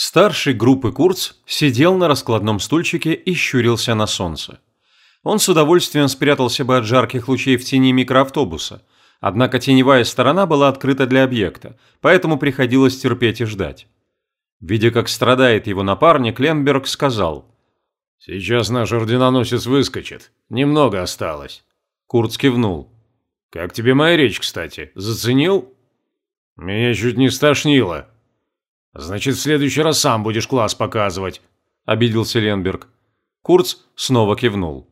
Старший группы Курц сидел на раскладном стульчике и щурился на солнце. Он с удовольствием спрятался бы от жарких лучей в тени микроавтобуса, однако теневая сторона была открыта для объекта, поэтому приходилось терпеть и ждать. Видя, как страдает его напарник, Ленберг сказал. «Сейчас наш орденоносец выскочит. Немного осталось». Курц кивнул. «Как тебе моя речь, кстати? Заценил?» «Меня чуть не стошнило», «Значит, в следующий раз сам будешь класс показывать», – обиделся Ленберг. Курц снова кивнул.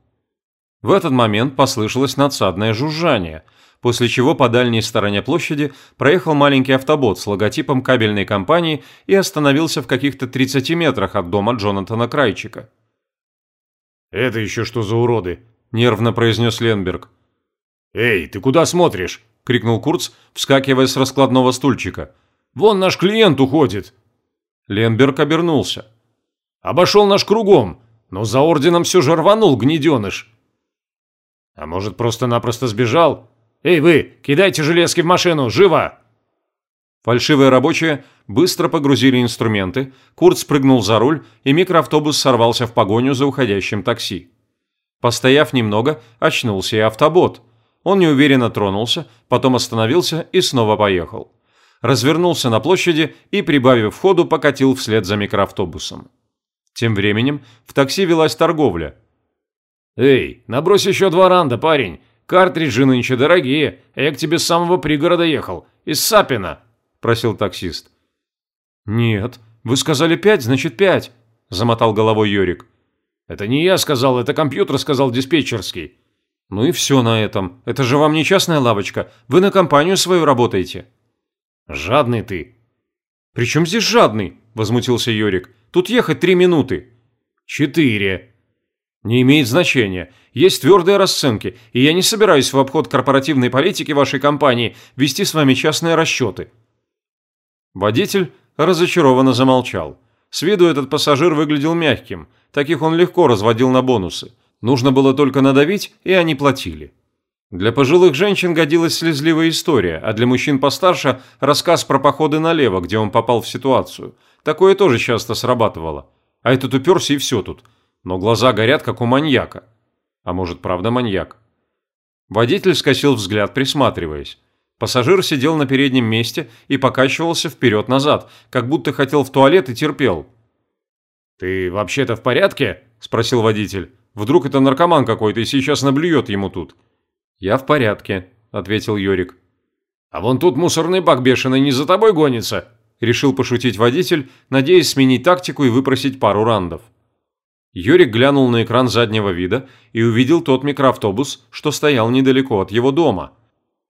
В этот момент послышалось надсадное жужжание, после чего по дальней стороне площади проехал маленький автобот с логотипом кабельной компании и остановился в каких-то 30 метрах от дома Джонатана Крайчика. «Это еще что за уроды?» – нервно произнес Ленберг. «Эй, ты куда смотришь?» – крикнул Курц, вскакивая с раскладного стульчика – Вон наш клиент уходит!» Ленберг обернулся. «Обошел наш кругом, но за орденом все же рванул, гнеденыш!» «А может, просто-напросто сбежал? Эй вы, кидайте железки в машину, живо!» Фальшивые рабочие быстро погрузили инструменты, Курт спрыгнул за руль, и микроавтобус сорвался в погоню за уходящим такси. Постояв немного, очнулся и автобот. Он неуверенно тронулся, потом остановился и снова поехал развернулся на площади и, прибавив ходу, покатил вслед за микроавтобусом. Тем временем в такси велась торговля. «Эй, набрось еще два ранда, парень. Картриджи нынче дорогие, а я к тебе с самого пригорода ехал, из Сапина», – просил таксист. «Нет, вы сказали пять, значит пять», – замотал головой Йорик. «Это не я сказал, это компьютер сказал диспетчерский». «Ну и все на этом. Это же вам не частная лавочка. Вы на компанию свою работаете». «Жадный ты!» «При чем здесь жадный?» – возмутился Йорик. «Тут ехать три минуты». «Четыре». «Не имеет значения. Есть твердые расценки, и я не собираюсь в обход корпоративной политики вашей компании вести с вами частные расчеты». Водитель разочарованно замолчал. С виду этот пассажир выглядел мягким, таких он легко разводил на бонусы. Нужно было только надавить, и они платили. Для пожилых женщин годилась слезливая история, а для мужчин постарше – рассказ про походы налево, где он попал в ситуацию. Такое тоже часто срабатывало. А этот уперся и все тут. Но глаза горят, как у маньяка. А может, правда маньяк? Водитель скосил взгляд, присматриваясь. Пассажир сидел на переднем месте и покачивался вперед-назад, как будто хотел в туалет и терпел. «Ты вообще-то в порядке?» – спросил водитель. «Вдруг это наркоман какой-то и сейчас наблюет ему тут». «Я в порядке», – ответил Йорик. «А вон тут мусорный бак бешеный не за тобой гонится», – решил пошутить водитель, надеясь сменить тактику и выпросить пару рандов. Йорик глянул на экран заднего вида и увидел тот микроавтобус, что стоял недалеко от его дома.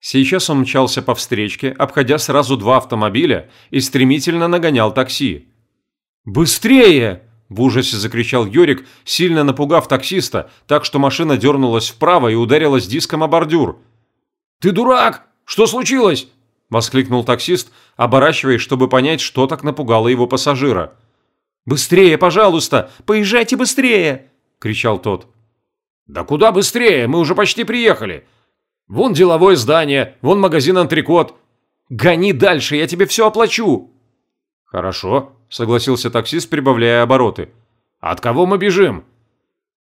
Сейчас он мчался по встречке, обходя сразу два автомобиля и стремительно нагонял такси. «Быстрее!» В ужасе закричал Йорик, сильно напугав таксиста, так что машина дернулась вправо и ударилась диском о бордюр. «Ты дурак! Что случилось?» – воскликнул таксист, оборачиваясь, чтобы понять, что так напугало его пассажира. «Быстрее, пожалуйста! Поезжайте быстрее!» – кричал тот. «Да куда быстрее? Мы уже почти приехали. Вон деловое здание, вон магазин «Антрикот». Гони дальше, я тебе все оплачу!» «Хорошо», – согласился таксист, прибавляя обороты. «От кого мы бежим?»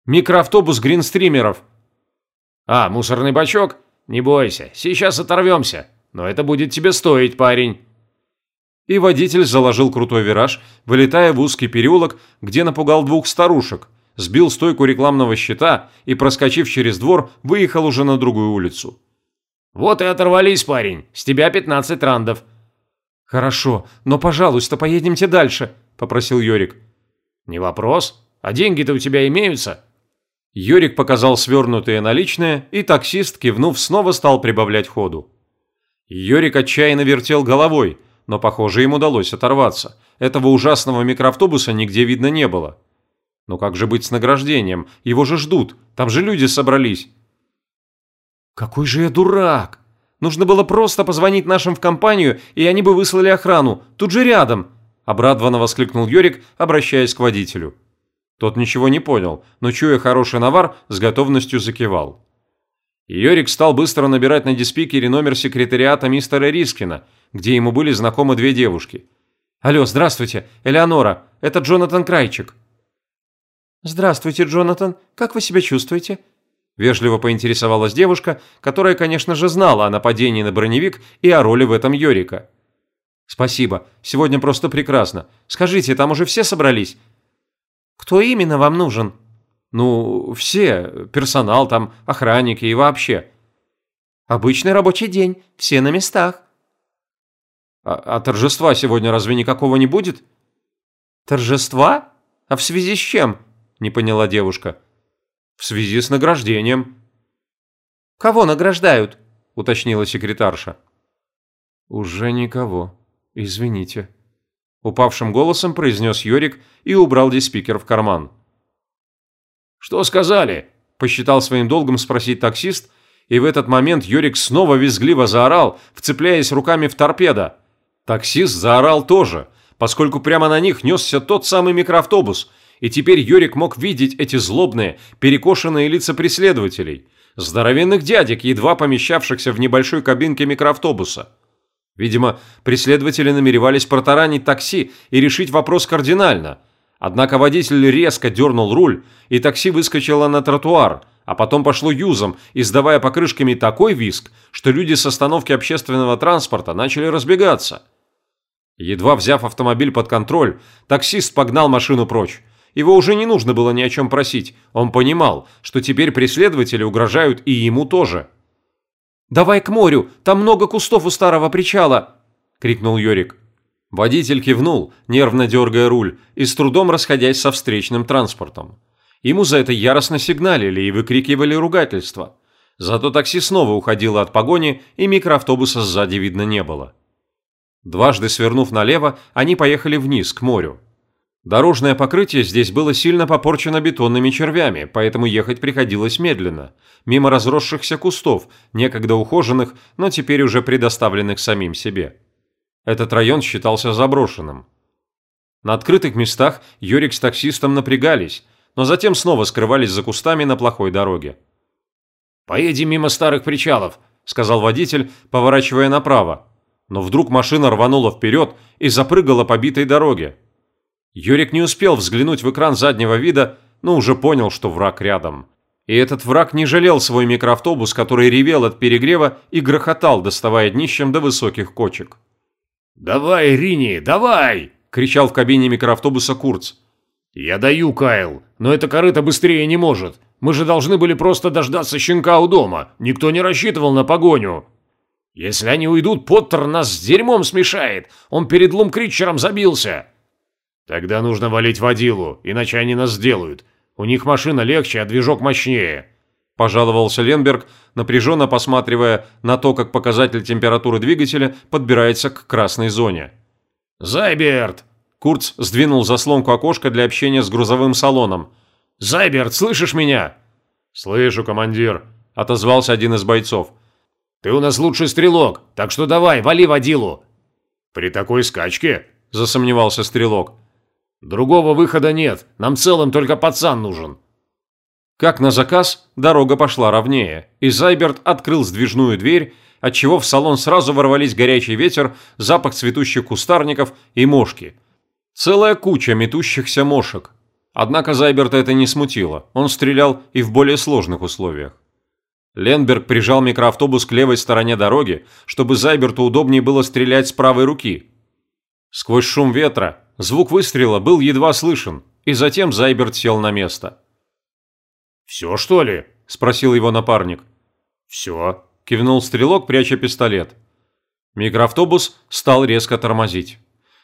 «Микроавтобус гринстримеров». «А, мусорный бачок? Не бойся, сейчас оторвемся. Но это будет тебе стоить, парень». И водитель заложил крутой вираж, вылетая в узкий переулок, где напугал двух старушек, сбил стойку рекламного щита и, проскочив через двор, выехал уже на другую улицу. «Вот и оторвались, парень. С тебя 15 рандов. «Хорошо, но, пожалуйста, поедемте дальше», – попросил Йорик. «Не вопрос. А деньги-то у тебя имеются?» Йорик показал свернутые наличные, и таксист, кивнув, снова стал прибавлять ходу. Йорик отчаянно вертел головой, но, похоже, им удалось оторваться. Этого ужасного микроавтобуса нигде видно не было. Но как же быть с награждением? Его же ждут. Там же люди собрались. «Какой же я дурак!» Нужно было просто позвонить нашим в компанию, и они бы выслали охрану. Тут же рядом!» Обрадованно воскликнул Йорик, обращаясь к водителю. Тот ничего не понял, но, чуя хороший навар, с готовностью закивал. Йорик стал быстро набирать на диспикере номер секретариата мистера Рискина, где ему были знакомы две девушки. «Алло, здравствуйте, Элеонора, это Джонатан Крайчик». «Здравствуйте, Джонатан, как вы себя чувствуете?» Вежливо поинтересовалась девушка, которая, конечно же, знала о нападении на броневик и о роли в этом Йорика. «Спасибо, сегодня просто прекрасно. Скажите, там уже все собрались?» «Кто именно вам нужен?» «Ну, все. Персонал там, охранники и вообще». «Обычный рабочий день, все на местах». «А, а торжества сегодня разве никакого не будет?» «Торжества? А в связи с чем?» – не поняла девушка. «В связи с награждением». «Кого награждают?» – уточнила секретарша. «Уже никого. Извините», – упавшим голосом произнес Йорик и убрал диспикер в карман. «Что сказали?» – посчитал своим долгом спросить таксист, и в этот момент Йорик снова визгливо заорал, вцепляясь руками в торпедо. Таксист заорал тоже, поскольку прямо на них несся тот самый микроавтобус, и теперь Йорик мог видеть эти злобные, перекошенные лица преследователей, здоровенных дядек, едва помещавшихся в небольшой кабинке микроавтобуса. Видимо, преследователи намеревались протаранить такси и решить вопрос кардинально. Однако водитель резко дернул руль, и такси выскочило на тротуар, а потом пошло юзом, издавая покрышками такой визг, что люди с остановки общественного транспорта начали разбегаться. Едва взяв автомобиль под контроль, таксист погнал машину прочь. Его уже не нужно было ни о чем просить. Он понимал, что теперь преследователи угрожают и ему тоже. «Давай к морю, там много кустов у старого причала!» – крикнул Йорик. Водитель кивнул, нервно дергая руль и с трудом расходясь со встречным транспортом. Ему за это яростно сигналили и выкрикивали ругательства. Зато такси снова уходило от погони, и микроавтобуса сзади видно не было. Дважды свернув налево, они поехали вниз, к морю. Дорожное покрытие здесь было сильно попорчено бетонными червями, поэтому ехать приходилось медленно, мимо разросшихся кустов, некогда ухоженных, но теперь уже предоставленных самим себе. Этот район считался заброшенным. На открытых местах Йорик с таксистом напрягались, но затем снова скрывались за кустами на плохой дороге. «Поедем мимо старых причалов», – сказал водитель, поворачивая направо, но вдруг машина рванула вперед и запрыгала по битой дороге. Юрик не успел взглянуть в экран заднего вида, но уже понял, что враг рядом. И этот враг не жалел свой микроавтобус, который ревел от перегрева и грохотал, доставая днищем до высоких кочек. «Давай, Рини, давай!» – кричал в кабине микроавтобуса Курц. «Я даю, Кайл, но эта корыта быстрее не может. Мы же должны были просто дождаться щенка у дома. Никто не рассчитывал на погоню». Если они уйдут, Поттер нас с дерьмом смешает. Он перед Лумкритчером забился. Тогда нужно валить водилу, иначе они нас сделают. У них машина легче, а движок мощнее. Пожаловался Ленберг, напряженно посматривая на то, как показатель температуры двигателя подбирается к красной зоне. «Зайберт!» Курц сдвинул заслонку окошка для общения с грузовым салоном. «Зайберт, слышишь меня?» «Слышу, командир», – отозвался один из бойцов. Ты у нас лучший стрелок, так что давай, вали водилу!» «При такой скачке?» – засомневался стрелок. «Другого выхода нет, нам целым только пацан нужен». Как на заказ, дорога пошла ровнее, и Зайберт открыл сдвижную дверь, отчего в салон сразу ворвались горячий ветер, запах цветущих кустарников и мошки. Целая куча метущихся мошек. Однако Зайберта это не смутило, он стрелял и в более сложных условиях. Ленберг прижал микроавтобус к левой стороне дороги, чтобы Зайберту удобнее было стрелять с правой руки. Сквозь шум ветра звук выстрела был едва слышен, и затем Зайберт сел на место. «Все, что ли?» – спросил его напарник. «Все», – кивнул стрелок, пряча пистолет. Микроавтобус стал резко тормозить.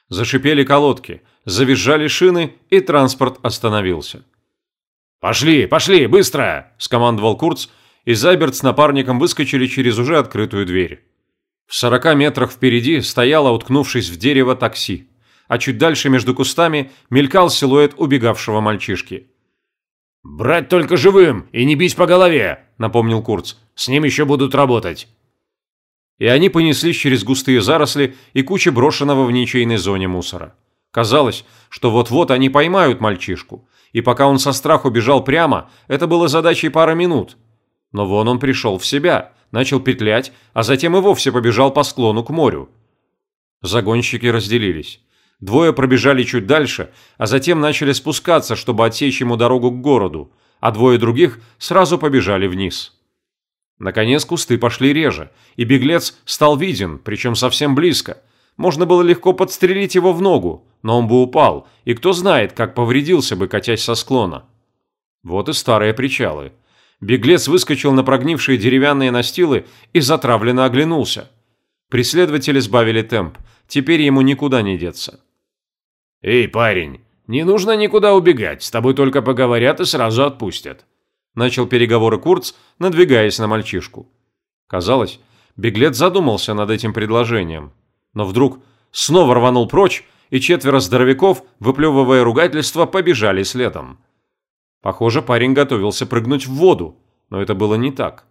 Зашипели колодки, завизжали шины, и транспорт остановился. «Пошли, пошли, быстро!» – скомандовал Курц, и Зайберт с напарником выскочили через уже открытую дверь. В сорока метрах впереди стояло, уткнувшись в дерево, такси, а чуть дальше между кустами мелькал силуэт убегавшего мальчишки. «Брать только живым и не бить по голове», — напомнил Курц. «С ним еще будут работать». И они понеслись через густые заросли и кучи брошенного в ничейной зоне мусора. Казалось, что вот-вот они поймают мальчишку, и пока он со страху бежал прямо, это было задачей пары минут — но вон он пришел в себя, начал петлять, а затем и вовсе побежал по склону к морю. Загонщики разделились. Двое пробежали чуть дальше, а затем начали спускаться, чтобы отсечь ему дорогу к городу, а двое других сразу побежали вниз. Наконец кусты пошли реже, и беглец стал виден, причем совсем близко. Можно было легко подстрелить его в ногу, но он бы упал, и кто знает, как повредился бы, катясь со склона. Вот и старые причалы. Беглец выскочил на прогнившие деревянные настилы и затравленно оглянулся. Преследователи сбавили темп, теперь ему никуда не деться. «Эй, парень, не нужно никуда убегать, с тобой только поговорят и сразу отпустят», начал переговоры Курц, надвигаясь на мальчишку. Казалось, беглец задумался над этим предложением, но вдруг снова рванул прочь, и четверо здоровяков, выплевывая ругательства, побежали следом. Похоже, парень готовился прыгнуть в воду, но это было не так.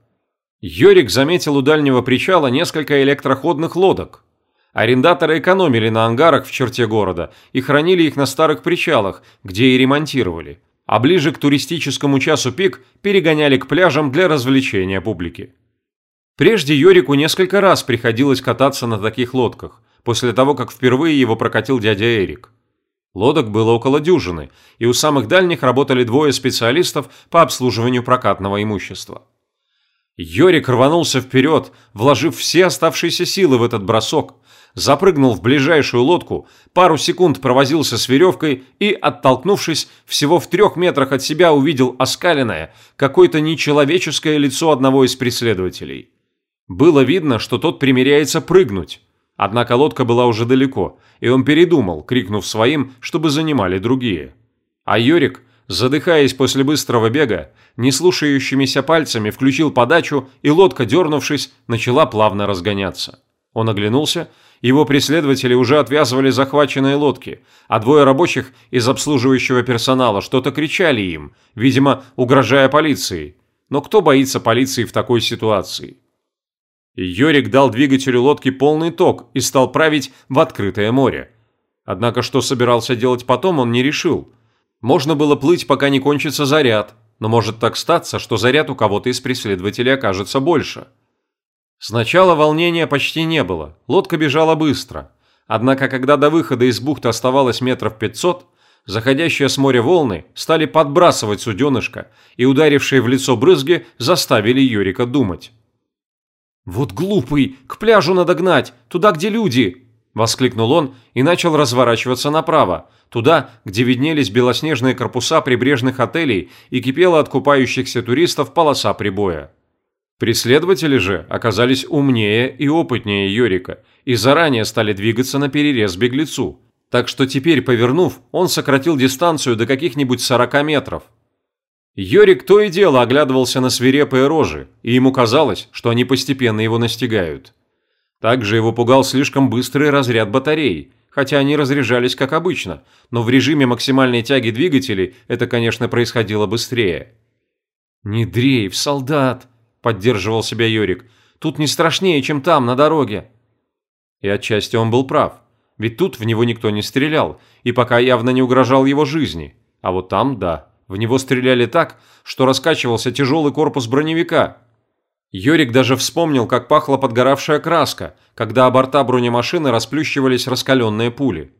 Йорик заметил у дальнего причала несколько электроходных лодок. Арендаторы экономили на ангарах в черте города и хранили их на старых причалах, где и ремонтировали а ближе к туристическому часу пик перегоняли к пляжам для развлечения публики. Прежде Йорику несколько раз приходилось кататься на таких лодках, после того, как впервые его прокатил дядя Эрик. Лодок было около дюжины, и у самых дальних работали двое специалистов по обслуживанию прокатного имущества. Йорик рванулся вперед, вложив все оставшиеся силы в этот бросок, запрыгнул в ближайшую лодку, пару секунд провозился с веревкой и, оттолкнувшись, всего в трех метрах от себя увидел оскаленное, какое-то нечеловеческое лицо одного из преследователей. Было видно, что тот примеряется прыгнуть. Однако лодка была уже далеко, и он передумал, крикнув своим, чтобы занимали другие. А Йорик, задыхаясь после быстрого бега, неслушающимися пальцами включил подачу, и лодка, дернувшись, начала плавно разгоняться. Он оглянулся его преследователи уже отвязывали захваченные лодки, а двое рабочих из обслуживающего персонала что-то кричали им, видимо, угрожая полиции. Но кто боится полиции в такой ситуации? Йорик дал двигателю лодки полный ток и стал править в открытое море. Однако что собирался делать потом, он не решил. Можно было плыть, пока не кончится заряд, но может так статься, что заряд у кого-то из преследователей окажется больше. Сначала волнения почти не было, лодка бежала быстро. Однако, когда до выхода из бухты оставалось метров пятьсот, заходящие с моря волны стали подбрасывать суденышко, и ударившие в лицо брызги заставили Юрика думать. «Вот глупый, к пляжу надо гнать, туда, где люди!» – воскликнул он и начал разворачиваться направо, туда, где виднелись белоснежные корпуса прибрежных отелей и кипела от купающихся туристов полоса прибоя. Преследователи же оказались умнее и опытнее Йорика и заранее стали двигаться на перерез беглецу. Так что теперь, повернув, он сократил дистанцию до каких-нибудь 40 метров. Йорик то и дело оглядывался на свирепые рожи, и ему казалось, что они постепенно его настигают. Также его пугал слишком быстрый разряд батарей, хотя они разряжались как обычно, но в режиме максимальной тяги двигателей это, конечно, происходило быстрее. «Не дрейф, солдат!» поддерживал себя Юрик. «Тут не страшнее, чем там, на дороге». И отчасти он был прав. Ведь тут в него никто не стрелял, и пока явно не угрожал его жизни. А вот там, да, в него стреляли так, что раскачивался тяжелый корпус броневика. Йорик даже вспомнил, как пахла подгоравшая краска, когда о борта бронемашины расплющивались раскаленные пули.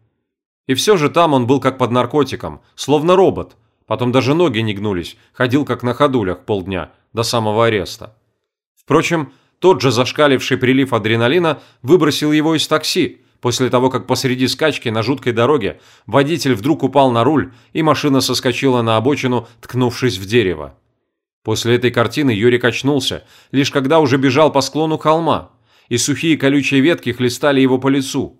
И все же там он был как под наркотиком, словно робот. Потом даже ноги не гнулись, ходил как на ходулях полдня, до самого ареста. Впрочем, тот же зашкаливший прилив адреналина выбросил его из такси, после того, как посреди скачки на жуткой дороге водитель вдруг упал на руль, и машина соскочила на обочину, ткнувшись в дерево. После этой картины Юрий качнулся, лишь когда уже бежал по склону холма, и сухие колючие ветки хлестали его по лицу.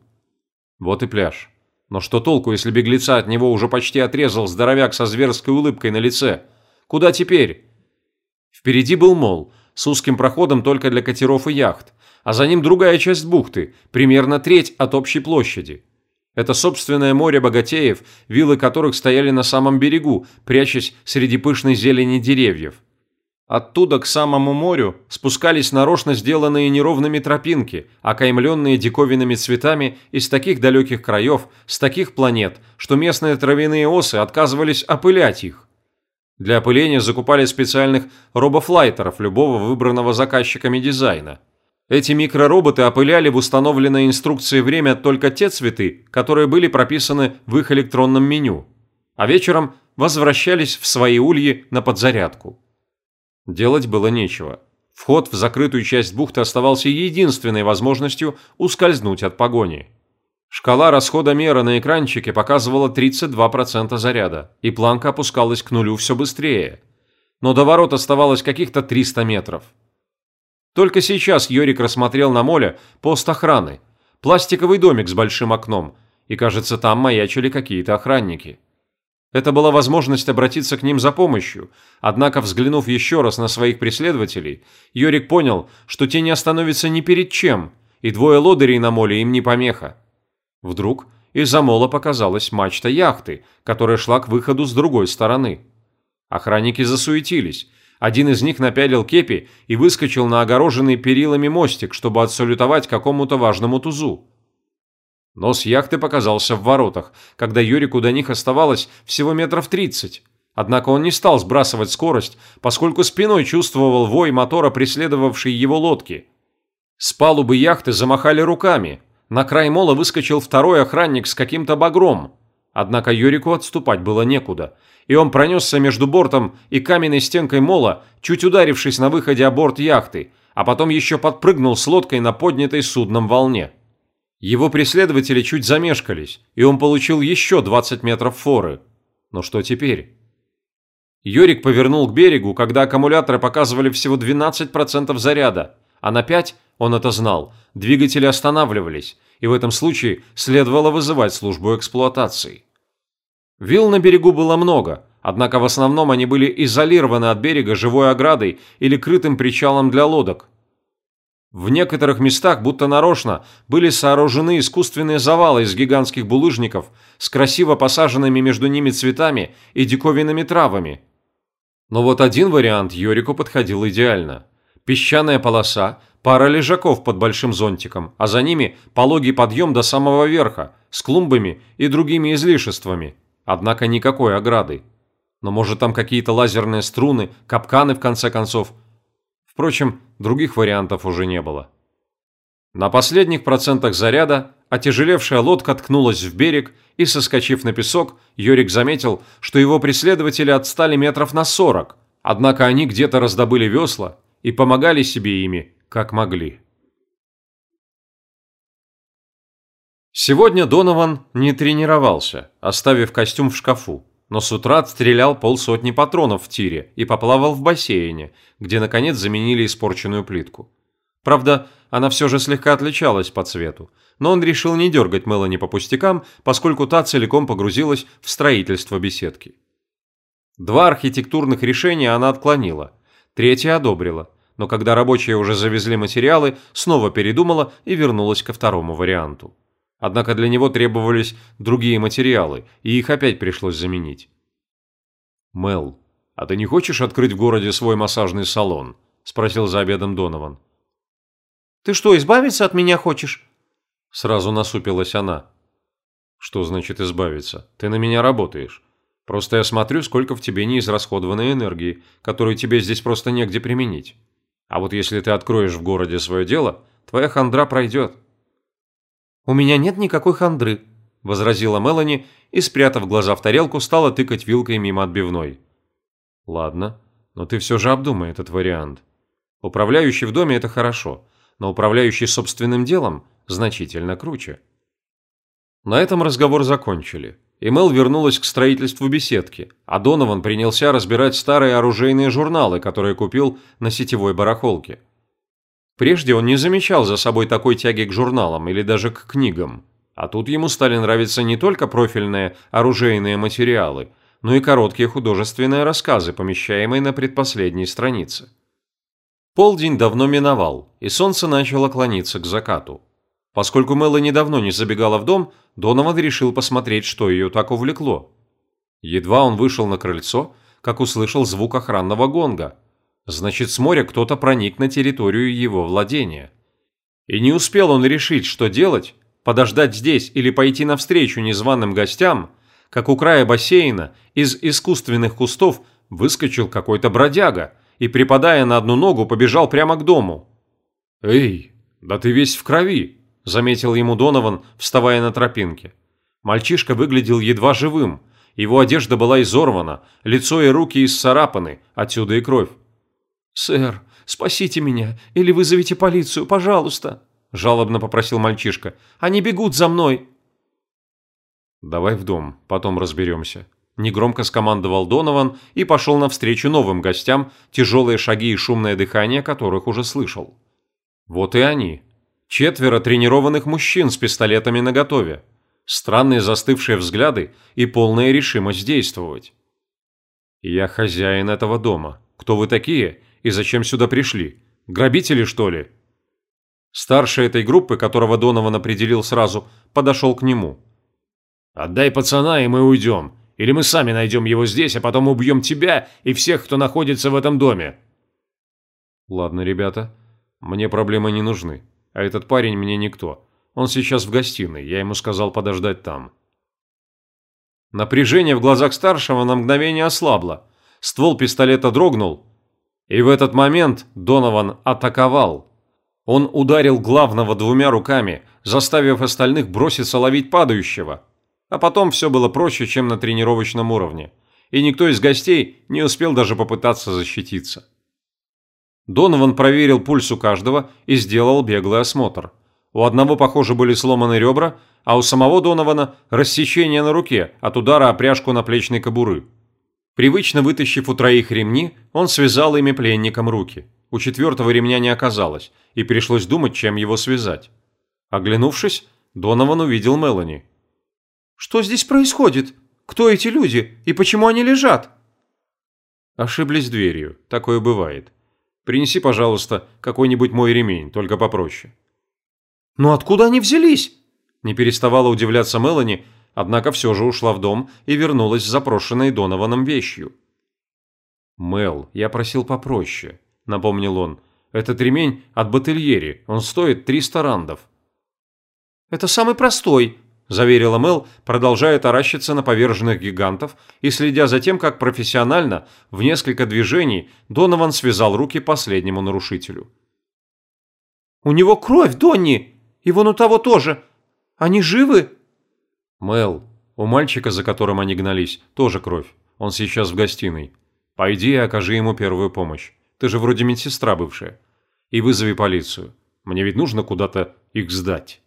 Вот и пляж. Но что толку, если беглеца от него уже почти отрезал здоровяк со зверской улыбкой на лице? Куда теперь? Впереди был мол, с узким проходом только для катеров и яхт, а за ним другая часть бухты, примерно треть от общей площади. Это собственное море богатеев, виллы которых стояли на самом берегу, прячась среди пышной зелени деревьев. Оттуда к самому морю спускались нарочно сделанные неровными тропинки, окаймленные диковинными цветами из таких далеких краев, с таких планет, что местные травяные осы отказывались опылять их. Для опыления закупали специальных робофлайтеров любого выбранного заказчиками дизайна. Эти микророботы опыляли в установленной инструкции время только те цветы, которые были прописаны в их электронном меню, а вечером возвращались в свои ульи на подзарядку. Делать было нечего. Вход в закрытую часть бухты оставался единственной возможностью ускользнуть от погони. Шкала расхода мера на экранчике показывала 32% заряда, и планка опускалась к нулю все быстрее. Но до ворот оставалось каких-то 300 метров. Только сейчас Йорик рассмотрел на моле пост охраны, пластиковый домик с большим окном, и, кажется, там маячили какие-то охранники. Это была возможность обратиться к ним за помощью, однако, взглянув еще раз на своих преследователей, Йорик понял, что те не остановятся ни перед чем, и двое лодырей на моле им не помеха. Вдруг из-за мола показалась мачта яхты, которая шла к выходу с другой стороны. Охранники засуетились, один из них напялил кепи и выскочил на огороженный перилами мостик, чтобы отсалютовать какому-то важному тузу. Нос яхты показался в воротах, когда Юрику до них оставалось всего метров тридцать. Однако он не стал сбрасывать скорость, поскольку спиной чувствовал вой мотора, преследовавшей его лодки. С палубы яхты замахали руками. На край мола выскочил второй охранник с каким-то багром. Однако Юрику отступать было некуда – и он пронесся между бортом и каменной стенкой мола, чуть ударившись на выходе о борт яхты, а потом еще подпрыгнул с лодкой на поднятой судном волне. Его преследователи чуть замешкались, и он получил еще 20 метров форы. Но что теперь? Йорик повернул к берегу, когда аккумуляторы показывали всего 12% заряда, а на 5, он это знал, двигатели останавливались, и в этом случае следовало вызывать службу эксплуатации. Вилл на берегу было много, однако в основном они были изолированы от берега живой оградой или крытым причалом для лодок. В некоторых местах, будто нарочно, были сооружены искусственные завалы из гигантских булыжников с красиво посаженными между ними цветами и диковинными травами. Но вот один вариант Йорику подходил идеально. Песчаная полоса, пара лежаков под большим зонтиком, а за ними пологий подъем до самого верха, с клумбами и другими излишествами – Однако никакой ограды. Но может там какие-то лазерные струны, капканы в конце концов. Впрочем, других вариантов уже не было. На последних процентах заряда отяжелевшая лодка ткнулась в берег, и, соскочив на песок, Йорик заметил, что его преследователи отстали метров на сорок, однако они где-то раздобыли весла и помогали себе ими, как могли. Сегодня Донован не тренировался, оставив костюм в шкафу, но с утра стрелял полсотни патронов в тире и поплавал в бассейне, где наконец заменили испорченную плитку. Правда, она все же слегка отличалась по цвету, но он решил не дергать Мелани по пустякам, поскольку та целиком погрузилась в строительство беседки. Два архитектурных решения она отклонила, третье одобрила, но когда рабочие уже завезли материалы, снова передумала и вернулась ко второму варианту. Однако для него требовались другие материалы, и их опять пришлось заменить. «Мел, а ты не хочешь открыть в городе свой массажный салон?» – спросил за обедом Донован. «Ты что, избавиться от меня хочешь?» Сразу насупилась она. «Что значит избавиться? Ты на меня работаешь. Просто я смотрю, сколько в тебе неизрасходованной энергии, которую тебе здесь просто негде применить. А вот если ты откроешь в городе свое дело, твоя хандра пройдет». «У меня нет никакой хандры», – возразила Мелани и, спрятав глаза в тарелку, стала тыкать вилкой мимо отбивной. «Ладно, но ты все же обдумай этот вариант. Управляющий в доме – это хорошо, но управляющий собственным делом значительно круче». На этом разговор закончили, и Мел вернулась к строительству беседки, а Донован принялся разбирать старые оружейные журналы, которые купил на сетевой барахолке – Прежде он не замечал за собой такой тяги к журналам или даже к книгам. А тут ему стали нравиться не только профильные оружейные материалы, но и короткие художественные рассказы, помещаемые на предпоследней странице. Полдень давно миновал, и солнце начало клониться к закату. Поскольку Мэлла недавно не забегала в дом, Донован решил посмотреть, что ее так увлекло. Едва он вышел на крыльцо, как услышал звук охранного гонга – Значит, с моря кто-то проник на территорию его владения. И не успел он решить, что делать, подождать здесь или пойти навстречу незваным гостям, как у края бассейна из искусственных кустов выскочил какой-то бродяга и, припадая на одну ногу, побежал прямо к дому. «Эй, да ты весь в крови», – заметил ему Донован, вставая на тропинке. Мальчишка выглядел едва живым. Его одежда была изорвана, лицо и руки исцарапаны, отсюда и кровь. «Сэр, спасите меня или вызовите полицию, пожалуйста», – жалобно попросил мальчишка. «Они бегут за мной». «Давай в дом, потом разберемся», – негромко скомандовал Донован и пошел навстречу новым гостям, тяжелые шаги и шумное дыхание которых уже слышал. Вот и они. Четверо тренированных мужчин с пистолетами наготове. Странные застывшие взгляды и полная решимость действовать. «Я хозяин этого дома. Кто вы такие и зачем сюда пришли? Грабители, что ли?» Старший этой группы, которого Донован определил сразу, подошел к нему. «Отдай пацана, и мы уйдем. Или мы сами найдем его здесь, а потом убьем тебя и всех, кто находится в этом доме». «Ладно, ребята, мне проблемы не нужны. А этот парень мне никто. Он сейчас в гостиной, я ему сказал подождать там». Напряжение в глазах старшего на мгновение ослабло. Ствол пистолета дрогнул. И в этот момент Донован атаковал. Он ударил главного двумя руками, заставив остальных броситься ловить падающего. А потом все было проще, чем на тренировочном уровне. И никто из гостей не успел даже попытаться защититься. Донован проверил пульс у каждого и сделал беглый осмотр. У одного, похоже, были сломаны ребра, а у самого Донована рассечение на руке от удара о пряжку наплечной кобуры. Привычно вытащив у троих ремни, он связал ими пленникам руки. У четвертого ремня не оказалось, и пришлось думать, чем его связать. Оглянувшись, Донован увидел Мелани. «Что здесь происходит? Кто эти люди и почему они лежат?» Ошиблись дверью, такое бывает. Принеси, пожалуйста, какой-нибудь мой ремень, только попроще». «Но откуда они взялись?» Не переставала удивляться Мелани, однако все же ушла в дом и вернулась с запрошенной Донованом вещью. «Мел, я просил попроще», — напомнил он. «Этот ремень от Батильери, он стоит 300 рандов». «Это самый простой», – заверила Мел, продолжая таращиться на поверженных гигантов и следя за тем, как профессионально, в несколько движений, Донован связал руки последнему нарушителю. «У него кровь, Донни! И вон у того тоже! Они живы?» «Мел, у мальчика, за которым они гнались, тоже кровь. Он сейчас в гостиной. Пойди и окажи ему первую помощь. Ты же вроде медсестра бывшая. И вызови полицию. Мне ведь нужно куда-то их сдать».